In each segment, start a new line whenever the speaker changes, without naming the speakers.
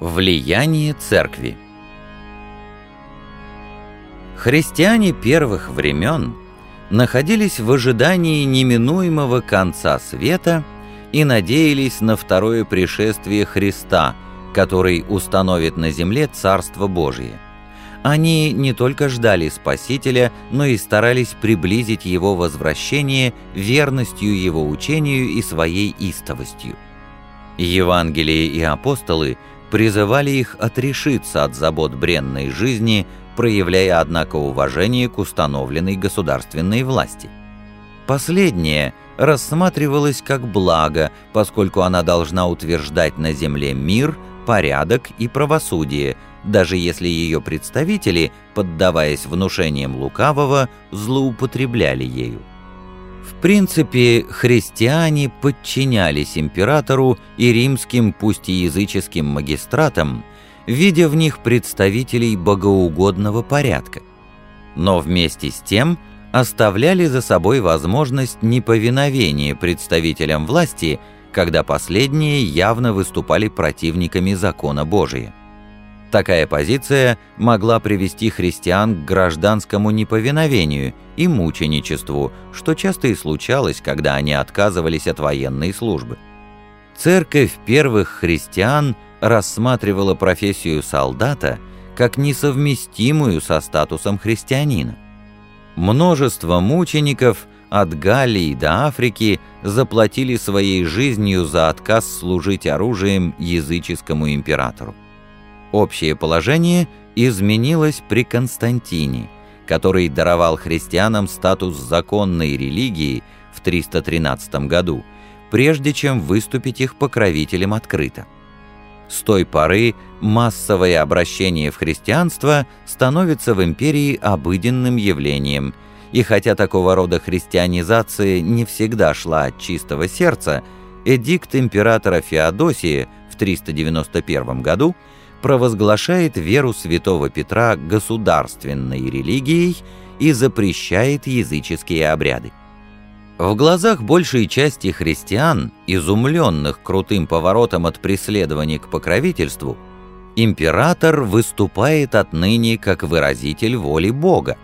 Влияние церкви Христиане первых времен находились в ожидании неминуемого конца света и надеялись на второе пришествие Христа, который установит на земле Царство Божие. Они не только ждали Спасителя, но и старались приблизить Его возвращение верностью Его учению и своей истовостью. Евангелие и апостолы – призывали их отрешиться от забот бренной жизни, проявляя, однако, уважение к установленной государственной власти. Последнее рассматривалось как благо, поскольку она должна утверждать на земле мир, порядок и правосудие, даже если ее представители, поддаваясь внушениям лукавого, злоупотребляли ею. В принципе, христиане подчинялись императору и римским, пусть и языческим магистратам, видя в них представителей богоугодного порядка. Но вместе с тем оставляли за собой возможность неповиновения представителям власти, когда последние явно выступали противниками закона Божия. Такая позиция могла привести христиан к гражданскому неповиновению и мученичеству, что часто и случалось, когда они отказывались от военной службы. Церковь первых христиан рассматривала профессию солдата как несовместимую со статусом христианина. Множество мучеников от Галлии до Африки заплатили своей жизнью за отказ служить оружием языческому императору. Общее положение изменилось при Константине, который даровал христианам статус законной религии в 313 году, прежде чем выступить их покровителем открыто. С той поры массовое обращение в христианство становится в империи обыденным явлением, и хотя такого рода христианизация не всегда шла от чистого сердца, эдикт императора Феодосия в 391 году – провозглашает веру святого Петра государственной религией и запрещает языческие обряды. В глазах большей части христиан, изумленных крутым поворотом от преследования к покровительству, император выступает отныне как выразитель воли Бога.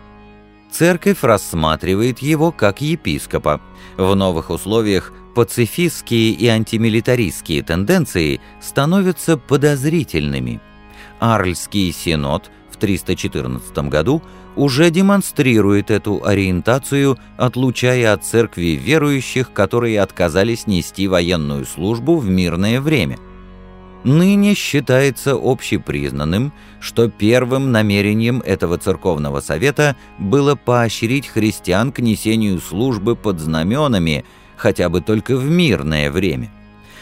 Церковь рассматривает его как епископа. В новых условиях пацифистские и антимилитаристские тенденции становятся подозрительными. Арльский синод в 314 году уже демонстрирует эту ориентацию, отлучая от церкви верующих, которые отказались нести военную службу в мирное время. Ныне считается общепризнанным, что первым намерением этого церковного совета было поощрить христиан к несению службы под знаменами, хотя бы только в мирное время.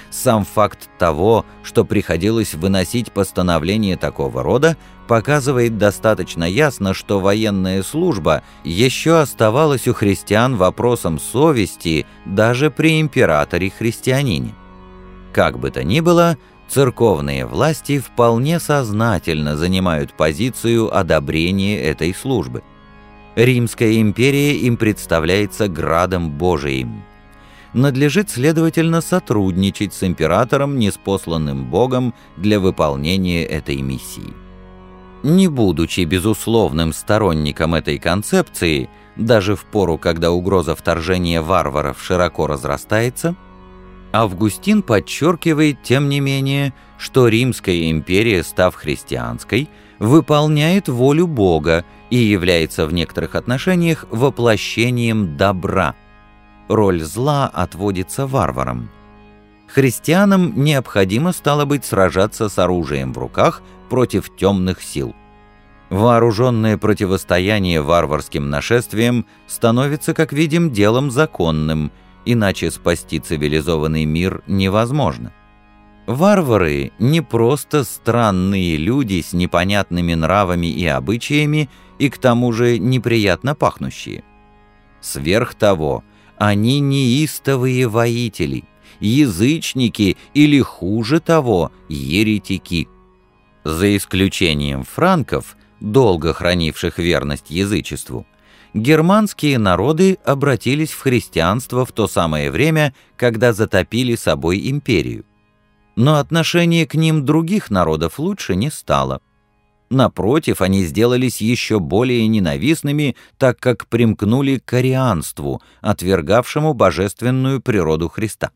Сам факт того, что приходилось выносить постановление такого рода, показывает достаточно ясно, что военная служба еще оставалась у христиан вопросом совести даже при императоре-христианине. Как бы то ни было, церковные власти вполне сознательно занимают позицию одобрения этой службы. Римская империя им представляется градом Божиим – надлежит, следовательно, сотрудничать с императором, неспосланным Богом для выполнения этой миссии. Не будучи безусловным сторонником этой концепции, даже в пору, когда угроза вторжения варваров широко разрастается, Августин подчеркивает, тем не менее, что Римская империя, став христианской, выполняет волю Бога и является в некоторых отношениях воплощением добра – роль зла отводится варварам. Христианам необходимо стало быть сражаться с оружием в руках против темных сил. Вооруженное противостояние варварским нашествиям становится, как видим, делом законным, иначе спасти цивилизованный мир невозможно. Варвары не просто странные люди с непонятными нравами и обычаями и к тому же неприятно пахнущие. Сверх того – они неистовые воители, язычники или, хуже того, еретики. За исключением франков, долго хранивших верность язычеству, германские народы обратились в христианство в то самое время, когда затопили собой империю. но отношение к ним других народов лучше не стало. Напротив, они сделались еще более ненавистными, так как примкнули к арианству, отвергавшему божественную природу Христа.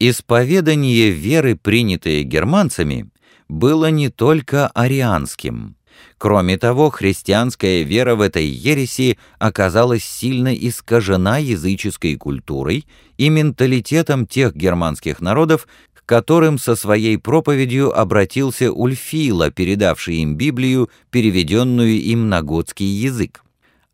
Исповедание веры, принятое германцами, было не только арианским. Кроме того, христианская вера в этой ереси оказалась сильно искажена языческой культурой и менталитетом тех германских народов, к которым со своей проповедью обратился Ульфила, передавший им Библию, переведенную им на готский язык.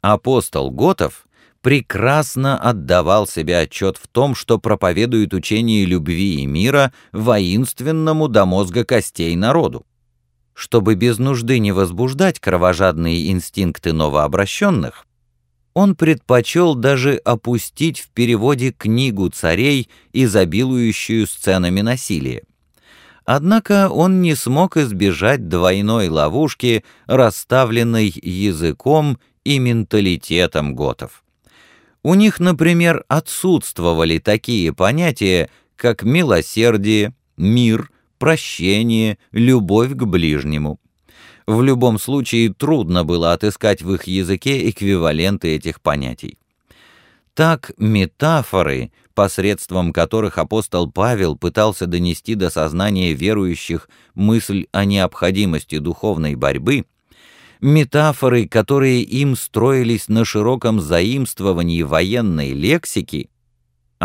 Апостол Готов прекрасно отдавал себе отчет в том, что проповедует учение любви и мира воинственному до мозга костей народу. Чтобы без нужды не возбуждать кровожадные инстинкты новообращенных, он предпочел даже опустить в переводе книгу царей, изобилующую сценами насилия. Однако он не смог избежать двойной ловушки, расставленной языком и менталитетом готов. У них, например, отсутствовали такие понятия, как милосердие, мир, прощение, любовь к ближнему. В любом случае трудно было отыскать в их языке эквиваленты этих понятий. Так метафоры, посредством которых апостол Павел пытался донести до сознания верующих мысль о необходимости духовной борьбы, метафоры, которые им строились на широком заимствовании военной лексики,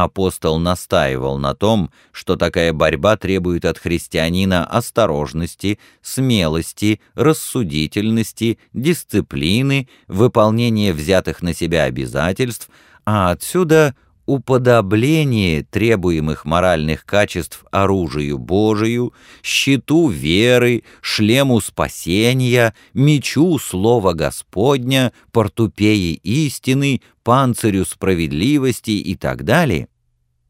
апостол настаивал на том, что такая борьба требует от христианина осторожности, смелости, рассудительности, дисциплины, выполнения взятых на себя обязательств, а отсюда – уподобление требуемых моральных качеств оружию Божию, щиту веры, шлему спасения, мечу слова Господня, портупеи истины, панцирю справедливости и так далее.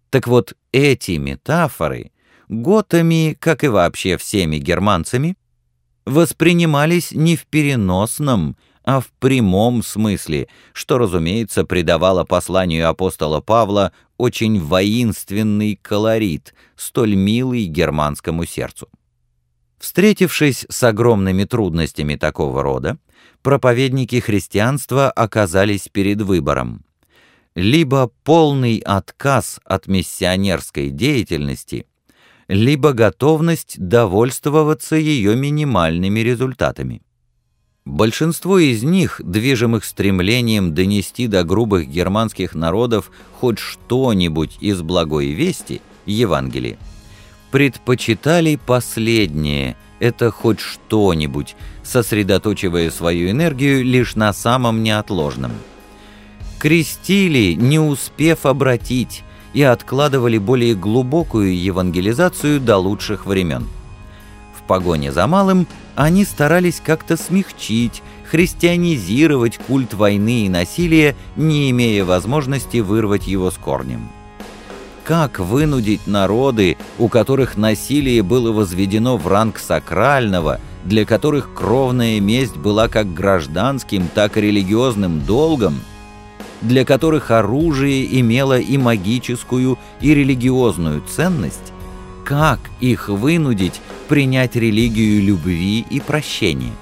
Так вот, эти метафоры готами, как и вообще всеми германцами, воспринимались не в переносном, а в прямом смысле, что, разумеется, придавало посланию апостола Павла очень воинственный колорит, столь милый германскому сердцу. Встретившись с огромными трудностями такого рода, проповедники христианства оказались перед выбором. Либо полный отказ от миссионерской деятельности, либо готовность довольствоваться ее минимальными результатами. Большинство из них, движимых стремлением донести до грубых германских народов хоть что-нибудь из благой вести, Евангелия, предпочитали последнее, это хоть что-нибудь, сосредоточивая свою энергию лишь на самом неотложном. Крестили, не успев обратить, и откладывали более глубокую евангелизацию до лучших времен. Погоне за малым они старались как-то смягчить, христианизировать культ войны и насилия, не имея возможности вырвать его с корнем. Как вынудить народы, у которых насилие было возведено в ранг сакрального, для которых кровная месть была как гражданским, так и религиозным долгом, для которых оружие имело и магическую, и религиозную ценность, как их вынудить принять религию любви и прощения.